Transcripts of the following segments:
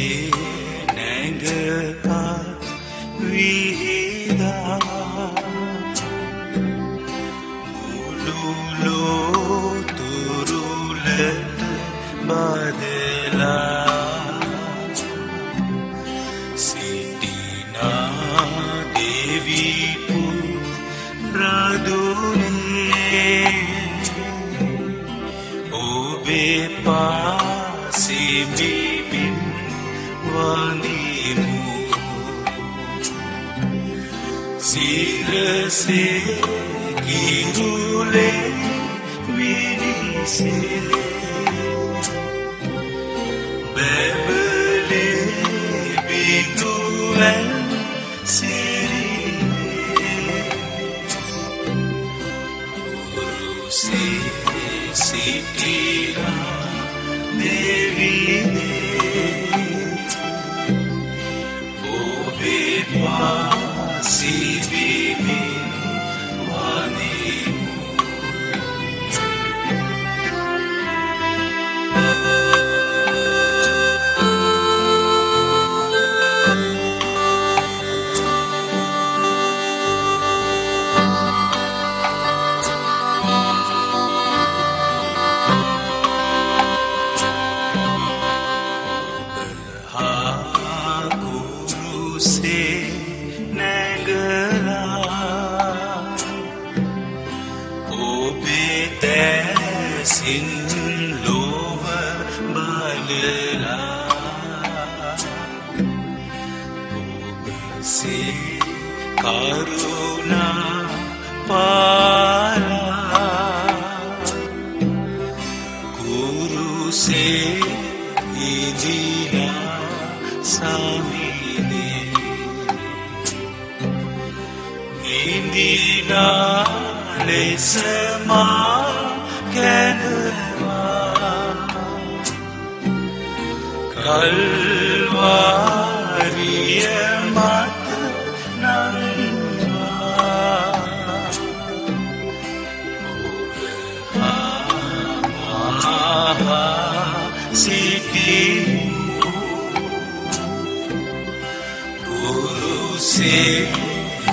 මේ නැඟපා විහිදා මුළුලෝ තුරුලට බදලා සිටිනා දෙවිපු රදුනේ ඔබේ පාසිබිබි වඳිමු සිරසේ කිරුලේ විනිසේ බැබලේ බිඳුවැල් සිරිනේ උරුසේ සිටිනා ඔබේ නැගලා ඔබේ දැසින් ලොව බලලා. ඔබසේ කරුණා පාලා. කුරුසේ ඉදිලා සමිනේ ඉදිලා ලෙසමා කැනවා කල්වාරිය මත නංවා සිටිමු.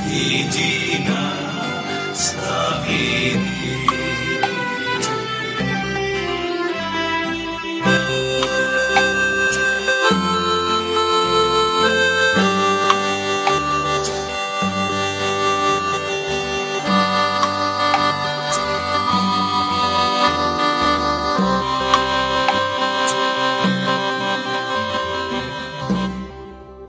Jedina, stabilni.